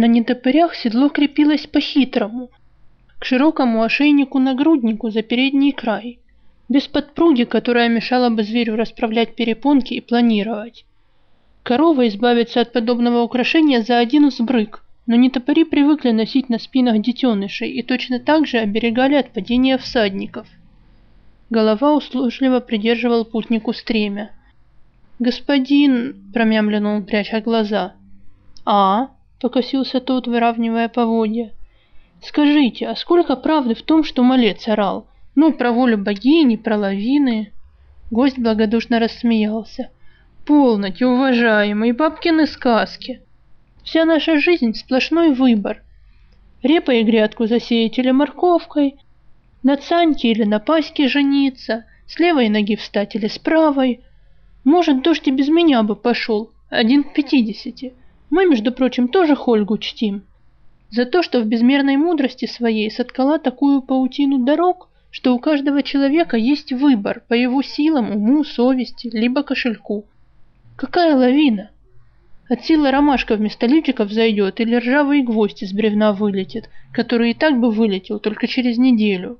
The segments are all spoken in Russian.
На нетопырях седло крепилось по-хитрому, к широкому ошейнику-нагруднику за передний край, без подпруги, которая мешала бы зверю расправлять перепонки и планировать. Корова избавится от подобного украшения за один взбрык, но нетопыри привыкли носить на спинах детенышей и точно так же оберегали от падения всадников. Голова услужливо придерживал путнику стремя. «Господин...» — промямлил он, пряча глаза. «А?» — покосился тот, выравнивая поводья. «Скажите, а сколько правды в том, что малец орал? Ну, про волю богини, про лавины...» Гость благодушно рассмеялся. «Полноте, уважаемый, бабкины сказки. Вся наша жизнь — сплошной выбор. Репой грядку засеять или морковкой, на Цаньке или на Паське жениться, с левой ноги встать или с правой. Может, дождь и без меня бы пошел, один к пятидесяти. Мы, между прочим, тоже Хольгу чтим. За то, что в безмерной мудрости своей соткала такую паутину дорог, что у каждого человека есть выбор по его силам, уму, совести, либо кошельку. Какая лавина! От силы ромашка вместо личиков зайдет или ржавый гвоздь из бревна вылетит, который и так бы вылетел только через неделю.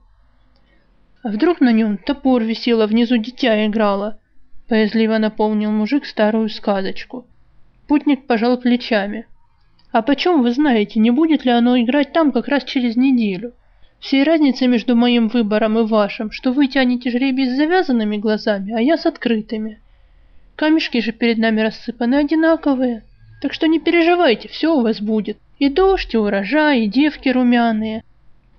А вдруг на нем топор висел, а внизу дитя играло? Поязливо наполнил мужик старую сказочку. Путник пожал плечами. А почем вы знаете, не будет ли оно играть там как раз через неделю? Всей разница между моим выбором и вашим, что вы тянете жребий с завязанными глазами, а я с открытыми. Камешки же перед нами рассыпаны одинаковые. Так что не переживайте, все у вас будет. И дождь, и урожай, и девки румяные.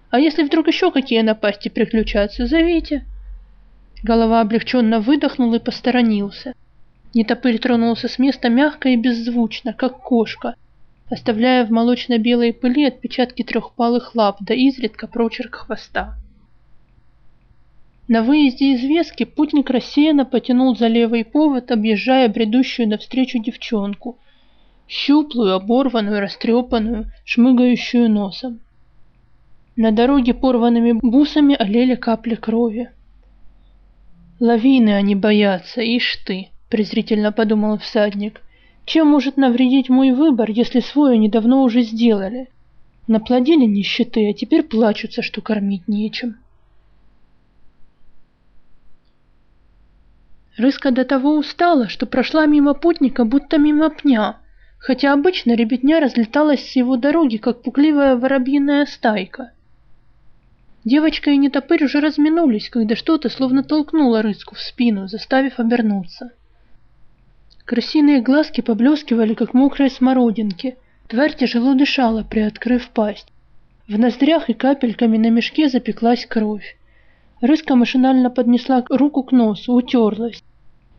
А если вдруг еще какие напасти приключатся, зовите. Голова облегченно выдохнул и посторонился. Нетопырь тронулся с места мягко и беззвучно, как кошка, оставляя в молочно-белой пыли отпечатки трехпалых лап да изредка прочерк хвоста. На выезде из Вески путник рассеянно потянул за левый повод, объезжая бредущую навстречу девчонку. Щуплую, оборванную, растрепанную, шмыгающую носом. На дороге порванными бусами олели капли крови. «Лавины они боятся, ишь ты!» — презрительно подумал всадник. «Чем может навредить мой выбор, если свой они давно уже сделали? Наплодили нищеты, а теперь плачутся, что кормить нечем». Рыска до того устала, что прошла мимо путника, будто мимо пня, хотя обычно ребятня разлеталась с его дороги, как пугливая воробьиная стайка. Девочка и нетопырь уже разминулись, когда что-то словно толкнуло рыску в спину, заставив обернуться. Крысиные глазки поблескивали, как мокрые смородинки. Тварь тяжело дышала, приоткрыв пасть. В ноздрях и капельками на мешке запеклась кровь. Рыска машинально поднесла руку к носу, утерлась.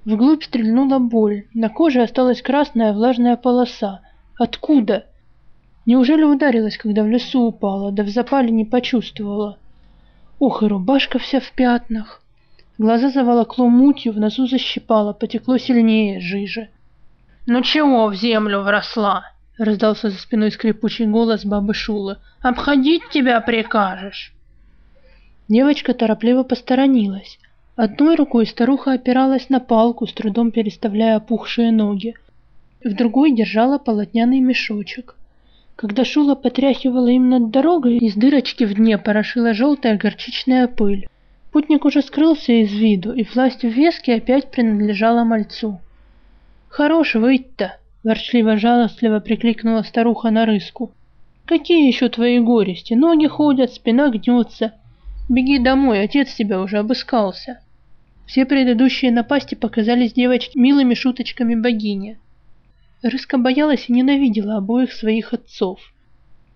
Вглубь стрельнула боль. На коже осталась красная влажная полоса. Откуда? Неужели ударилась, когда в лесу упала, да в запале не почувствовала? Ух, и рубашка вся в пятнах. Глаза заволокло мутью, в носу защипало, потекло сильнее жижи. «Ну чего в землю вросла?» — раздался за спиной скрипучий голос бабы Шулы. «Обходить тебя прикажешь?» Девочка торопливо посторонилась. Одной рукой старуха опиралась на палку, с трудом переставляя опухшие ноги. В другой держала полотняный мешочек. Когда Шула потряхивала им над дорогой, из дырочки в дне порошила желтая горчичная пыль. Путник уже скрылся из виду, и власть в веске опять принадлежала мальцу. «Хорош выть-то!» — ворчливо-жалостливо прикликнула старуха на рыску. «Какие еще твои горести? Ноги ходят, спина гнется. Беги домой, отец тебя уже обыскался». Все предыдущие напасти показались девочке милыми шуточками богини. Рыска боялась и ненавидела обоих своих отцов.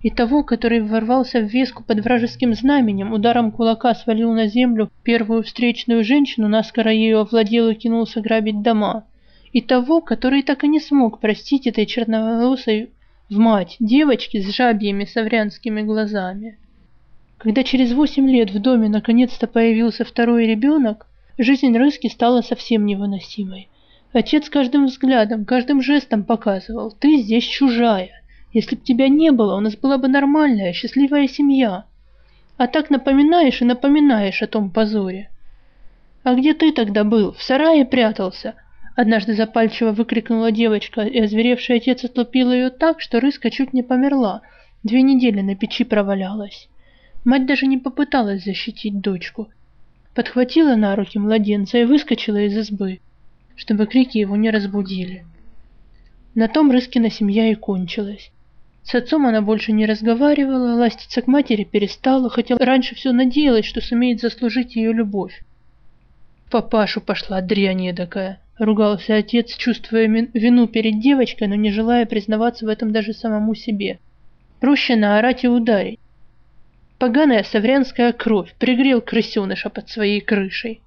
И того, который ворвался в веску под вражеским знаменем, ударом кулака свалил на землю первую встречную женщину, наскоро ее овладел и кинулся грабить дома. И того, который так и не смог простить этой черноволосой в мать девочки с жабьими саврянскими глазами. Когда через восемь лет в доме наконец-то появился второй ребенок, Жизнь Рыски стала совсем невыносимой. Отец каждым взглядом, каждым жестом показывал, ты здесь чужая. Если б тебя не было, у нас была бы нормальная, счастливая семья. А так напоминаешь и напоминаешь о том позоре. А где ты тогда был? В сарае прятался? Однажды запальчиво выкрикнула девочка, и озверевший отец отлупил ее так, что рыска чуть не померла. Две недели на печи провалялась. Мать даже не попыталась защитить дочку. Подхватила на руки младенца и выскочила из избы, чтобы крики его не разбудили. На том Рыскина семья и кончилась. С отцом она больше не разговаривала, ластиться к матери перестала, хотя раньше все надеялась, что сумеет заслужить ее любовь. «Папашу пошла дрянь эдакая!» — ругался отец, чувствуя вину перед девочкой, но не желая признаваться в этом даже самому себе. «Проще наорать и ударить. Поганая саврянская кровь пригрел крысеныша под своей крышей».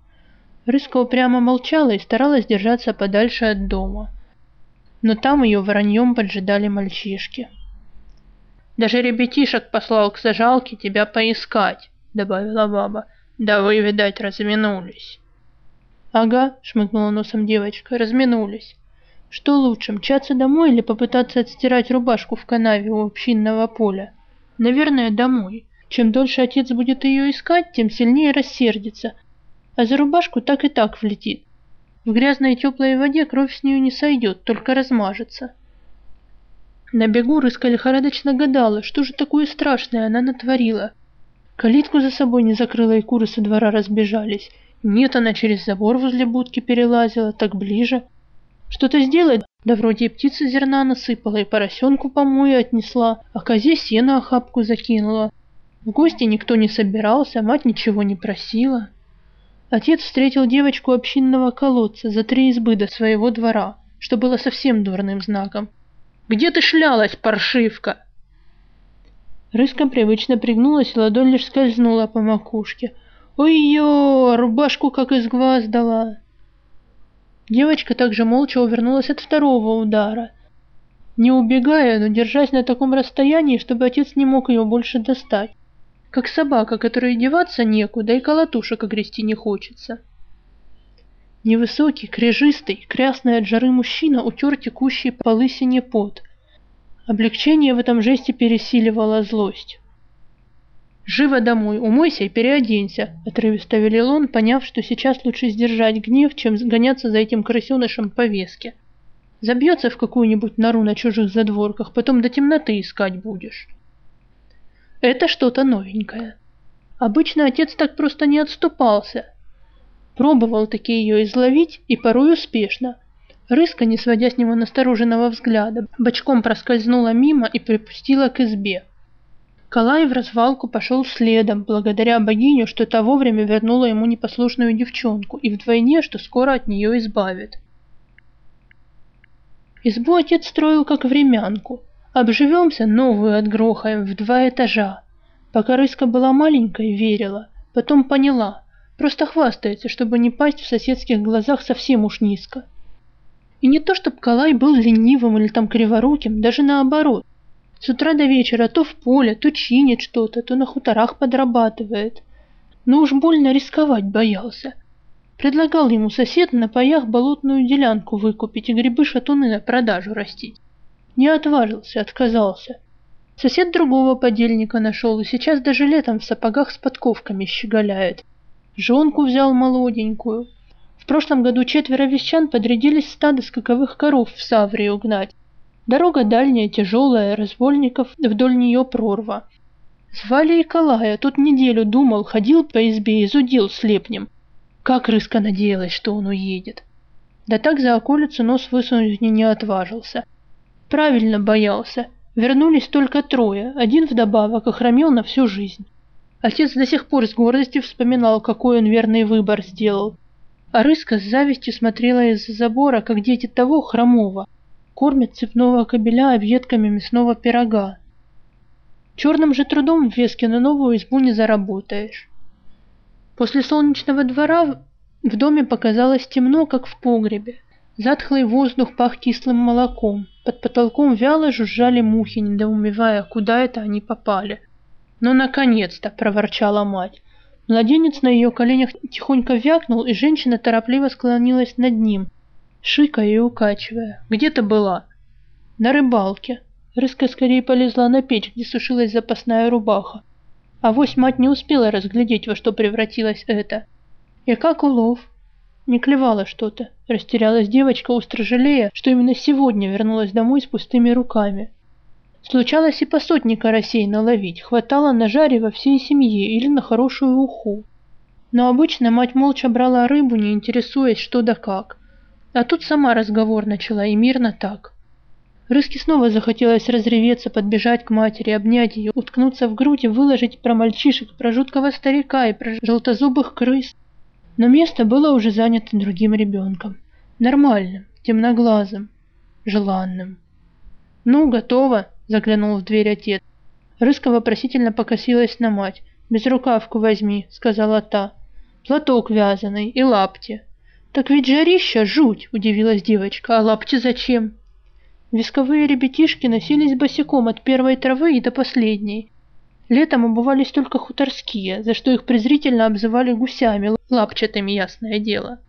Рыска упрямо молчала и старалась держаться подальше от дома. Но там ее вороньем поджидали мальчишки. Даже ребятишек послал к зажалке тебя поискать, добавила баба. Да вы, видать, разминулись. Ага, шмыгнула носом девочка, разминулись. Что лучше, мчаться домой или попытаться отстирать рубашку в канаве у общинного поля? Наверное, домой. Чем дольше отец будет ее искать, тем сильнее рассердится. А за рубашку так и так влетит. В грязной теплой воде кровь с нее не сойдет, только размажется. На бегу рыска лихорадочно гадала, что же такое страшное она натворила. Калитку за собой не закрыла, и куры со двора разбежались. Нет, она через забор возле будки перелазила, так ближе. Что-то сделает, да вроде и птица зерна насыпала, и поросенку помои отнесла, а козе сено охапку закинула. В гости никто не собирался, мать ничего не просила. Отец встретил девочку общинного колодца за три избы до своего двора, что было совсем дурным знаком. Где ты шлялась, паршивка?» Рыска привычно пригнулась, и ладонь лишь скользнула по макушке. «Ой-ё, рубашку как из глаз дала!» Девочка также молча увернулась от второго удара. Не убегая, но держась на таком расстоянии, чтобы отец не мог ее больше достать. Как собака, которой деваться некуда, и колотушек огрести не хочется. Невысокий, крежистый, крясный от жары мужчина утер текущий по лысине пот. Облегчение в этом жесте пересиливало злость. «Живо домой, умойся и переоденься», — отрывисто велел он, поняв, что сейчас лучше сдержать гнев, чем гоняться за этим крысенышем по веске. Забьется в какую-нибудь нору на чужих задворках, потом до темноты искать будешь. Это что-то новенькое. Обычно отец так просто не отступался, Пробовал таки ее изловить, и порой успешно. Рыска, не сводя с него настороженного взгляда, бочком проскользнула мимо и припустила к избе. Калай в развалку пошел следом, благодаря богиню, что та вовремя вернула ему непослушную девчонку, и вдвойне, что скоро от нее избавит. Избу отец строил как времянку. Обживемся, новую отгрохаем в два этажа. Пока Рыска была маленькой, верила, потом поняла, Просто хвастается, чтобы не пасть в соседских глазах совсем уж низко. И не то, чтобы Калай был ленивым или там криворуким, даже наоборот. С утра до вечера то в поле, то чинит что-то, то на хуторах подрабатывает. Но уж больно рисковать боялся. Предлагал ему сосед на паях болотную делянку выкупить и грибы-шатуны на продажу растить. Не отважился, отказался. Сосед другого подельника нашел и сейчас даже летом в сапогах с подковками щеголяет. Жонку взял молоденькую. В прошлом году четверо вещан подрядились стадо скаковых коров в Саврию гнать. Дорога дальняя, тяжелая, разбольников вдоль нее прорва. Звали Николая, тут неделю думал, ходил по избе и зудил слепнем. Как рыска надеялась, что он уедет. Да так за околицу нос высунуть не отважился. Правильно боялся. Вернулись только трое, один вдобавок охромел на всю жизнь. Отец до сих пор с гордостью вспоминал, какой он верный выбор сделал. А Рыска с завистью смотрела из-за забора, как дети того хромого. Кормят цепного кобеля объедками мясного пирога. Черным же трудом в Веске на новую избу не заработаешь. После солнечного двора в доме показалось темно, как в погребе. Затхлый воздух пах кислым молоком. Под потолком вяло жужжали мухи, недоумевая, куда это они попали. «Ну, наконец-то!» – проворчала мать. Младенец на ее коленях тихонько вякнул, и женщина торопливо склонилась над ним, шикая и укачивая. «Где ты была?» «На рыбалке». Рыска скорее полезла на печь, где сушилась запасная рубаха. А вось мать не успела разглядеть, во что превратилась это. «И как улов?» Не клевало что-то. Растерялась девочка, остро жалея, что именно сегодня вернулась домой с пустыми руками. Случалось и по сотни карасей наловить, хватало на жаре во всей семье или на хорошую уху. Но обычно мать молча брала рыбу, не интересуясь что да как. А тут сама разговор начала, и мирно так. Рыске снова захотелось разреветься, подбежать к матери, обнять ее, уткнуться в грудь и выложить про мальчишек, про жуткого старика и про желтозубых крыс. Но место было уже занято другим ребенком. Нормальным, темноглазым, желанным. «Ну, готово», — заглянул в дверь отец. Рыска вопросительно покосилась на мать. «Безрукавку возьми», — сказала та. «Платок вязаный и лапти». «Так ведь жарища жуть!» — удивилась девочка. «А лапти зачем?» Висковые ребятишки носились босиком от первой травы и до последней. Летом обувались только хуторские, за что их презрительно обзывали гусями, лапчатыми, ясное дело.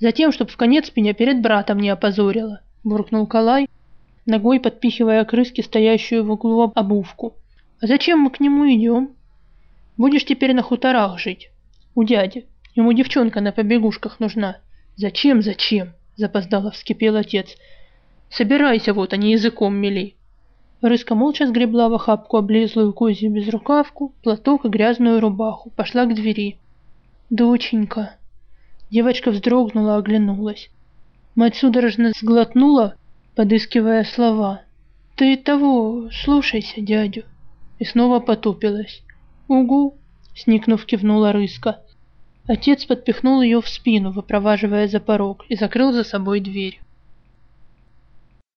Затем, чтоб в конец меня перед братом не опозорила, буркнул Калай, ногой подпихивая крыски, стоящую в углу обувку. А зачем мы к нему идем? Будешь теперь на хуторах жить. У дяди. Ему девчонка на побегушках нужна. Зачем, зачем? Запоздало вскипел отец. Собирайся вот, а не языком мели. Рыска молча сгребла в охапку облезлую козью безрукавку, платок и грязную рубаху. Пошла к двери. «Доченька!» Девочка вздрогнула, оглянулась. Мать судорожно сглотнула, подыскивая слова. «Ты того, слушайся дядю!» И снова потупилась. «Угу!» — сникнув, кивнула Рыска. Отец подпихнул ее в спину, выпроваживая за порог, и закрыл за собой дверь.